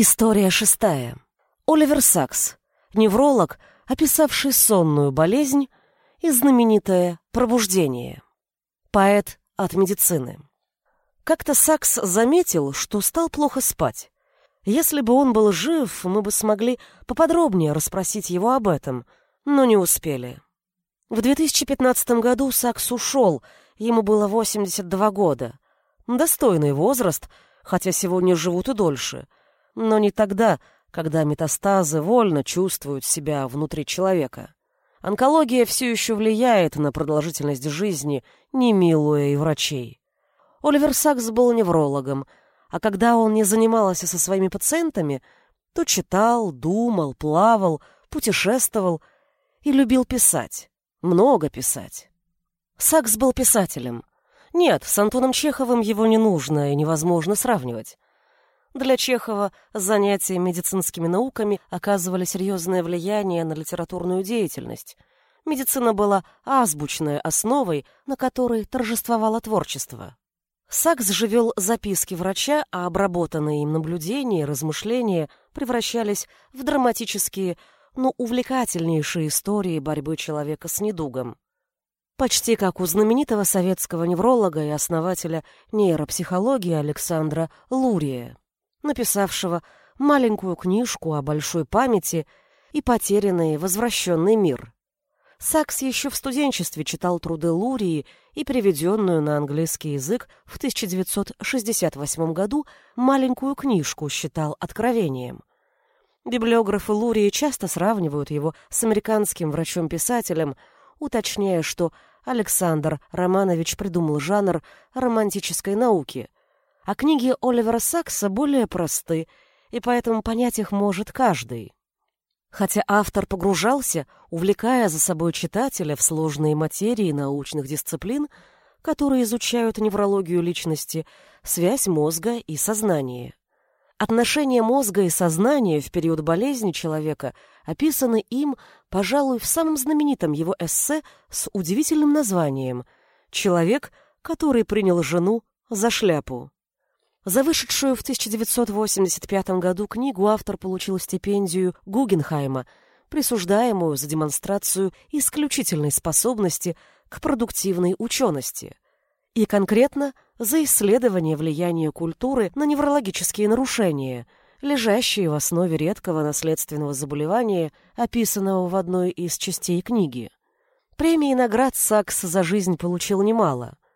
История шестая. Оливер Сакс, невролог, описавший сонную болезнь и знаменитое пробуждение. Поэт от медицины. Как-то Сакс заметил, что стал плохо спать. Если бы он был жив, мы бы смогли поподробнее расспросить его об этом, но не успели. В 2015 году Сакс ушел, ему было 82 года. Достойный возраст, хотя сегодня живут и дольше — но не тогда, когда метастазы вольно чувствуют себя внутри человека. Онкология все еще влияет на продолжительность жизни, не милуя и врачей. Оливер Сакс был неврологом, а когда он не занимался со своими пациентами, то читал, думал, плавал, путешествовал и любил писать. Много писать. Сакс был писателем. Нет, с Антоном Чеховым его не нужно и невозможно сравнивать. Для Чехова занятия медицинскими науками оказывали серьезное влияние на литературную деятельность. Медицина была азбучной основой, на которой торжествовало творчество. Сакс же вел записки врача, а обработанные им наблюдения и размышления превращались в драматические, но увлекательнейшие истории борьбы человека с недугом. Почти как у знаменитого советского невролога и основателя нейропсихологии Александра Лурия написавшего маленькую книжку о большой памяти и потерянный возвращенный мир. Сакс еще в студенчестве читал труды Лурии и переведенную на английский язык в 1968 году маленькую книжку считал откровением. Библиографы Лурии часто сравнивают его с американским врачом-писателем, уточняя, что Александр Романович придумал жанр романтической науки – а книги Оливера Сакса более просты, и поэтому понять их может каждый. Хотя автор погружался, увлекая за собой читателя в сложные материи научных дисциплин, которые изучают неврологию личности, связь мозга и сознания. Отношения мозга и сознания в период болезни человека описаны им, пожалуй, в самом знаменитом его эссе с удивительным названием «Человек, который принял жену за шляпу». За вышедшую в 1985 году книгу автор получил стипендию Гугенхайма, присуждаемую за демонстрацию исключительной способности к продуктивной учености и конкретно за исследование влияния культуры на неврологические нарушения, лежащие в основе редкого наследственного заболевания, описанного в одной из частей книги. Премии наград Сакс за жизнь получил немало –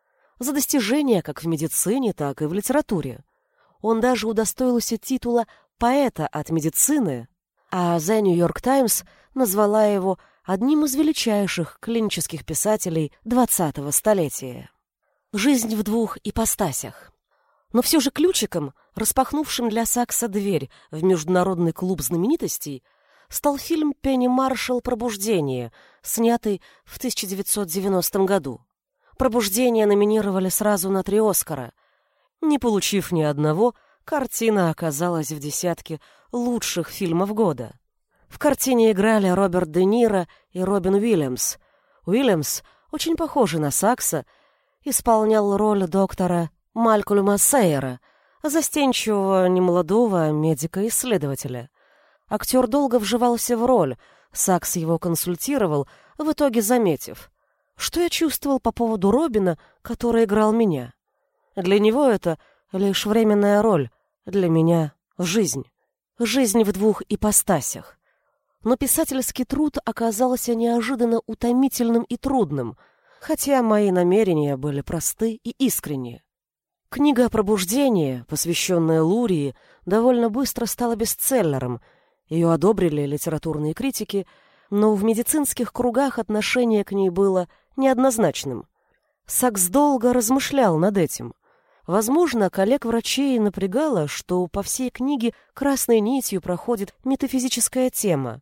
за достижения как в медицине, так и в литературе. Он даже удостоился титула поэта от медицины, а The New York Times назвала его одним из величайших клинических писателей 20-го столетия. Жизнь в двух ипостасях. Но все же ключиком, распахнувшим для Сакса дверь в международный клуб знаменитостей, стал фильм «Пенни Маршалл. Пробуждение», снятый в 1990 году. Пробуждение номинировали сразу на три Оскара. Не получив ни одного, картина оказалась в десятке лучших фильмов года. В картине играли Роберт Де Ниро и Робин Уильямс. Уильямс, очень похожий на Сакса, исполнял роль доктора Малькольма Сейера, застенчивого немолодого медика-исследователя. Актер долго вживался в роль, Сакс его консультировал, в итоге заметив. Что я чувствовал по поводу Робина, который играл меня? Для него это лишь временная роль, для меня — жизнь. Жизнь в двух ипостасях. Но писательский труд оказался неожиданно утомительным и трудным, хотя мои намерения были просты и искренние. Книга «Пробуждение», посвященная Лурии, довольно быстро стала бестселлером. Ее одобрили литературные критики, но в медицинских кругах отношение к ней было неоднозначным. Сакс долго размышлял над этим. Возможно, коллег-врачей напрягало, что по всей книге красной нитью проходит метафизическая тема.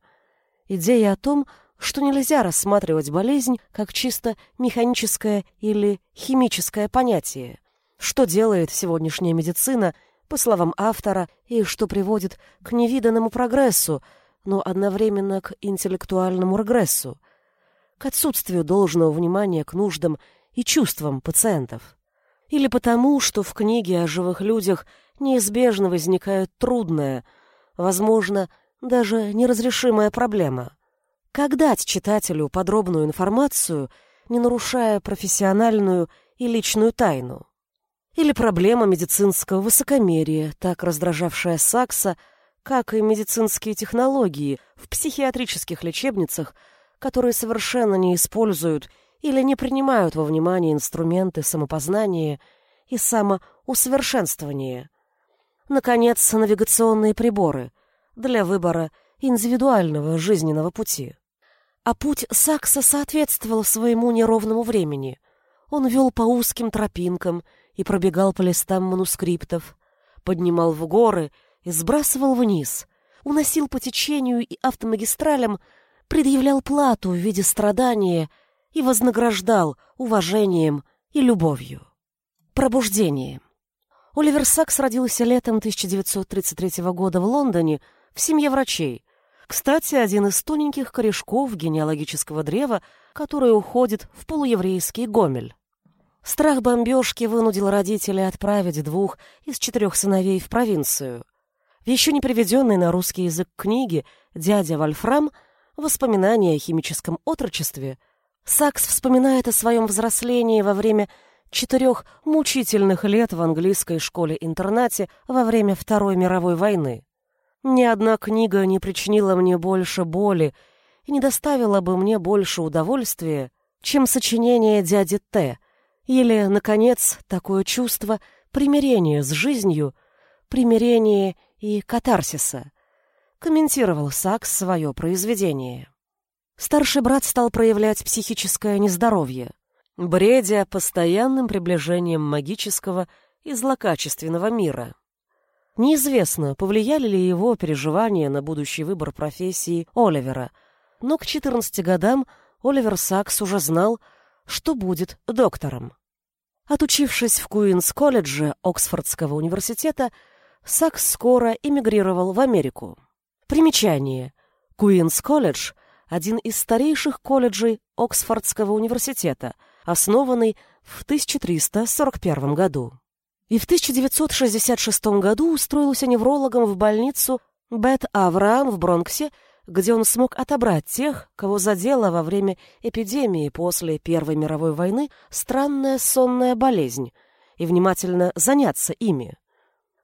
Идея о том, что нельзя рассматривать болезнь как чисто механическое или химическое понятие. Что делает сегодняшняя медицина, по словам автора, и что приводит к невиданному прогрессу, но одновременно к интеллектуальному регрессу – к отсутствию должного внимания к нуждам и чувствам пациентов. Или потому, что в книге о живых людях неизбежно возникает трудное, Возможно, даже неразрешимая проблема. Как дать читателю подробную информацию, не нарушая профессиональную и личную тайну? Или проблема медицинского высокомерия, так раздражавшая Сакса, как и медицинские технологии в психиатрических лечебницах, которые совершенно не используют или не принимают во внимание инструменты самопознания и самоусовершенствования. Наконец, навигационные приборы для выбора индивидуального жизненного пути. А путь Сакса соответствовал своему неровному времени. Он вел по узким тропинкам и пробегал по листам манускриптов, поднимал в горы и сбрасывал вниз, уносил по течению и автомагистралям, предъявлял плату в виде страдания и вознаграждал уважением и любовью. Пробуждение. Оливер Сакс родился летом 1933 года в Лондоне в семье врачей. Кстати, один из тоненьких корешков генеалогического древа, который уходит в полуеврейский Гомель. Страх бомбежки вынудил родителей отправить двух из четырех сыновей в провинцию. В еще не приведенной на русский язык книге «Дядя Вольфрам» «Воспоминания о химическом отрочестве» Сакс вспоминает о своем взрослении во время четырех мучительных лет в английской школе-интернате во время Второй мировой войны. Ни одна книга не причинила мне больше боли и не доставила бы мне больше удовольствия, чем сочинение дяди Т., или, наконец, такое чувство примирения с жизнью, примирения и катарсиса, комментировал Сакс свое произведение. Старший брат стал проявлять психическое нездоровье, бредя постоянным приближением магического и злокачественного мира. Неизвестно, повлияли ли его переживания на будущий выбор профессии Оливера, но к 14 годам Оливер Сакс уже знал, что будет доктором. Отучившись в Куинс-колледже Оксфордского университета, Сакс скоро эмигрировал в Америку. Примечание. Куинс-колледж – один из старейших колледжей Оксфордского университета, основанный в 1341 году. И в 1966 году устроился неврологом в больницу Бет Авраам в Бронксе – где он смог отобрать тех, кого задело во время эпидемии после Первой мировой войны странная сонная болезнь, и внимательно заняться ими.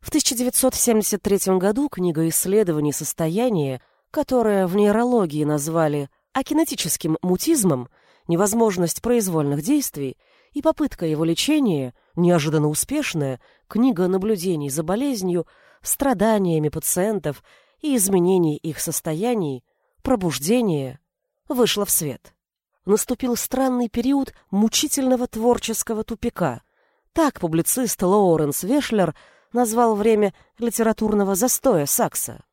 В 1973 году книга исследований состояния, которое в нейрологии назвали акинетическим мутизмом, невозможность произвольных действий и попытка его лечения, неожиданно успешная, книга наблюдений за болезнью, страданиями пациентов и изменений их состояний, пробуждение, вышло в свет. Наступил странный период мучительного творческого тупика. Так публицист Лоуренс Вешлер назвал время литературного застоя Сакса.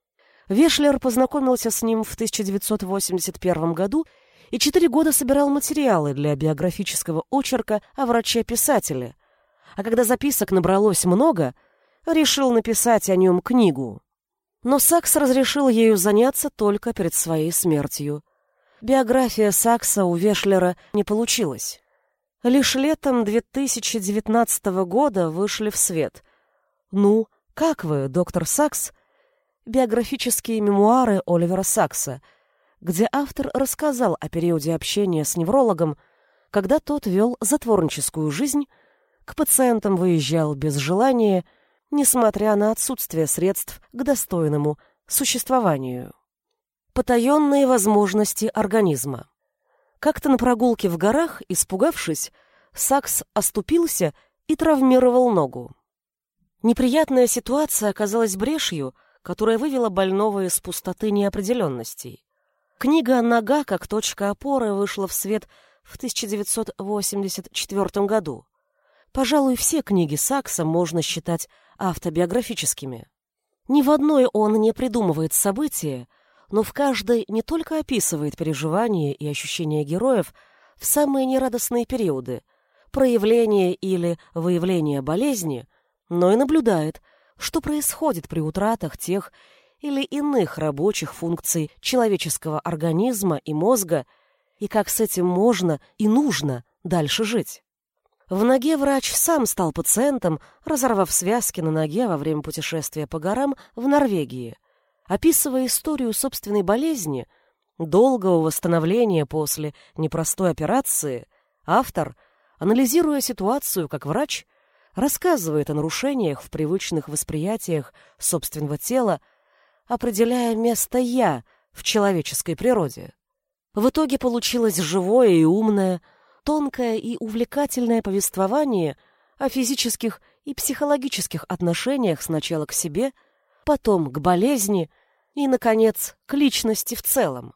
Вешлер познакомился с ним в 1981 году и четыре года собирал материалы для биографического очерка о враче-писателе, а когда записок набралось много, решил написать о нем книгу. Но Сакс разрешил ею заняться только перед своей смертью. Биография Сакса у Вешлера не получилась. Лишь летом 2019 года вышли в свет. «Ну, как вы, доктор Сакс?» Биографические мемуары Оливера Сакса, где автор рассказал о периоде общения с неврологом, когда тот вел затворническую жизнь, к пациентам выезжал без желания – несмотря на отсутствие средств к достойному существованию. Потаенные возможности организма. Как-то на прогулке в горах, испугавшись, Сакс оступился и травмировал ногу. Неприятная ситуация оказалась брешью, которая вывела больного из пустоты неопределенностей. Книга «Нога как точка опоры» вышла в свет в 1984 году. Пожалуй, все книги Сакса можно считать автобиографическими. Ни в одной он не придумывает события, но в каждой не только описывает переживания и ощущения героев в самые нерадостные периоды, проявления или выявления болезни, но и наблюдает, что происходит при утратах тех или иных рабочих функций человеческого организма и мозга, и как с этим можно и нужно дальше жить. В ноге врач сам стал пациентом, разорвав связки на ноге во время путешествия по горам в Норвегии. Описывая историю собственной болезни, долгого восстановления после непростой операции, автор, анализируя ситуацию как врач, рассказывает о нарушениях в привычных восприятиях собственного тела, определяя место «я» в человеческой природе. В итоге получилось живое и умное, тонкое и увлекательное повествование о физических и психологических отношениях сначала к себе, потом к болезни и, наконец, к личности в целом.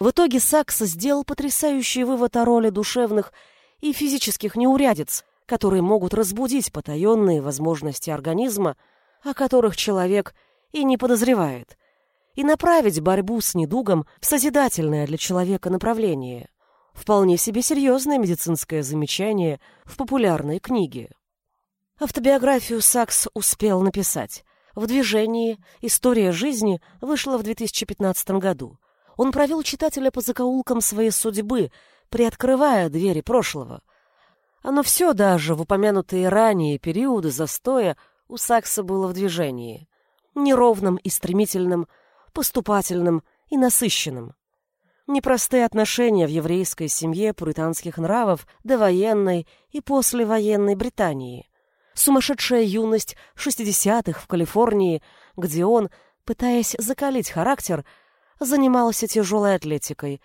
В итоге Сакс сделал потрясающий вывод о роли душевных и физических неурядиц, которые могут разбудить потаенные возможности организма, о которых человек и не подозревает, и направить борьбу с недугом в созидательное для человека направление. Вполне себе серьезное медицинское замечание в популярной книге. Автобиографию Сакс успел написать. В движении «История жизни» вышла в 2015 году. Он провел читателя по закоулкам своей судьбы, приоткрывая двери прошлого. Оно все даже в упомянутые ранее периоды застоя у Сакса было в движении. Неровным и стремительным, поступательным и насыщенным. Непростые отношения в еврейской семье пуританских нравов до военной и послевоенной Британии. Сумасшедшая юность 60-х в Калифорнии, где он, пытаясь закалить характер, занимался тяжелой атлетикой,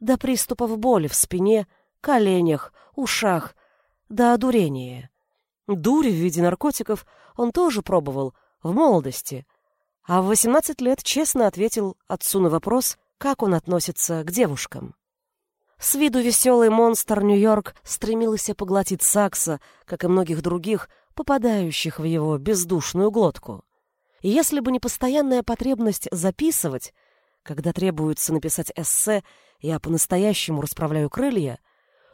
до приступов боли в спине, коленях, ушах, до одурения. Дурь в виде наркотиков он тоже пробовал в молодости, а в 18 лет честно ответил отцу на вопрос, как он относится к девушкам. С виду веселый монстр Нью-Йорк стремился поглотить Сакса, как и многих других, попадающих в его бездушную глотку. И если бы не постоянная потребность записывать, когда требуется написать эссе, я по-настоящему расправляю крылья,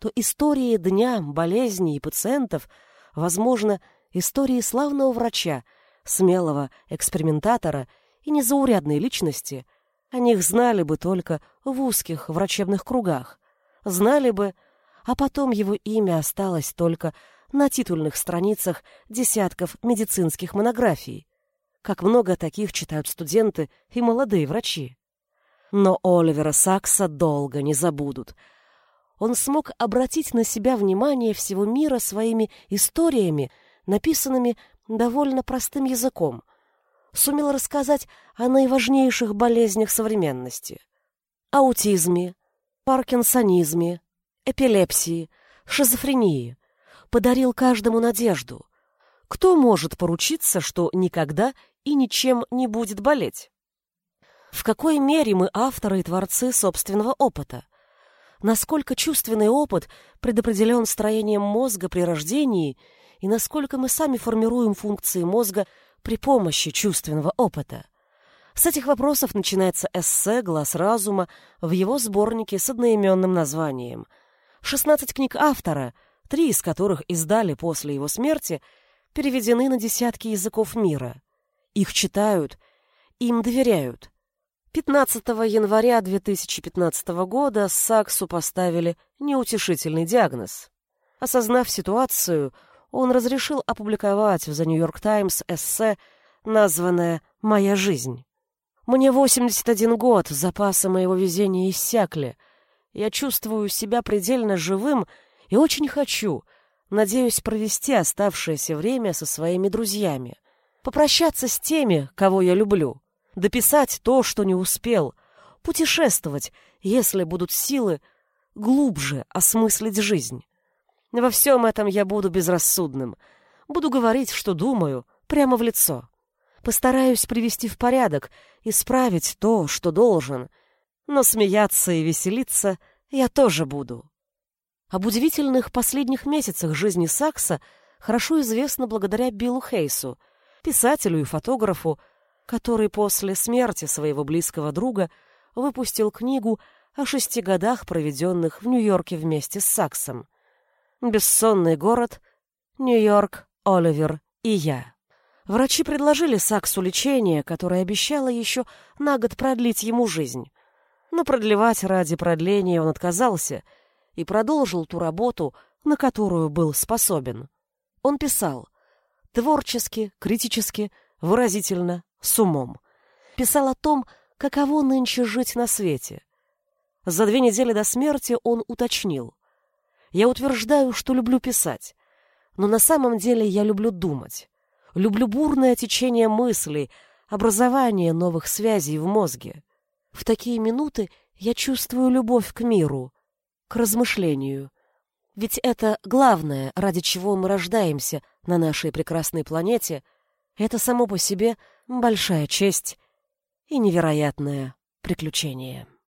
то истории дня, болезней и пациентов, возможно, истории славного врача, смелого экспериментатора и незаурядной личности, о них знали бы только в узких врачебных кругах, знали бы, а потом его имя осталось только на титульных страницах десятков медицинских монографий. Как много таких читают студенты и молодые врачи. Но Оливера Сакса долго не забудут. Он смог обратить на себя внимание всего мира своими историями, написанными довольно простым языком. Сумел рассказать о наиважнейших болезнях современности. Аутизме, паркинсонизме, эпилепсии, шизофрении. Подарил каждому надежду. Кто может поручиться, что никогда и ничем не будет болеть? В какой мере мы авторы и творцы собственного опыта? Насколько чувственный опыт предопределен строением мозга при рождении и насколько мы сами формируем функции мозга при помощи чувственного опыта? С этих вопросов начинается эссе «Глаз разума» в его сборнике с одноименным названием. 16 книг автора, три из которых издали после его смерти, переведены на десятки языков мира. Их читают, им доверяют. 15 января 2015 года Саксу поставили неутешительный диагноз. Осознав ситуацию, он разрешил опубликовать в The New York Times эссе, названное «Моя жизнь». «Мне 81 год, запасы моего везения иссякли. Я чувствую себя предельно живым и очень хочу, надеюсь провести оставшееся время со своими друзьями, попрощаться с теми, кого я люблю» дописать то, что не успел, путешествовать, если будут силы, глубже осмыслить жизнь. Во всем этом я буду безрассудным, буду говорить, что думаю, прямо в лицо. Постараюсь привести в порядок, исправить то, что должен, но смеяться и веселиться я тоже буду. Об удивительных последних месяцах жизни Сакса хорошо известно благодаря Биллу Хейсу, писателю и фотографу, который после смерти своего близкого друга выпустил книгу о шести годах, проведенных в Нью-Йорке вместе с Саксом. «Бессонный город», «Нью-Йорк», «Оливер» и я. Врачи предложили Саксу лечение, которое обещало еще на год продлить ему жизнь. Но продлевать ради продления он отказался и продолжил ту работу, на которую был способен. Он писал творчески, критически, выразительно, с умом. писал о том, каково нынче жить на свете. За две недели до смерти он уточнил. «Я утверждаю, что люблю писать, но на самом деле я люблю думать. Люблю бурное течение мыслей, образование новых связей в мозге. В такие минуты я чувствую любовь к миру, к размышлению. Ведь это главное, ради чего мы рождаемся на нашей прекрасной планете. Это само по себе большая честь и невероятное приключение.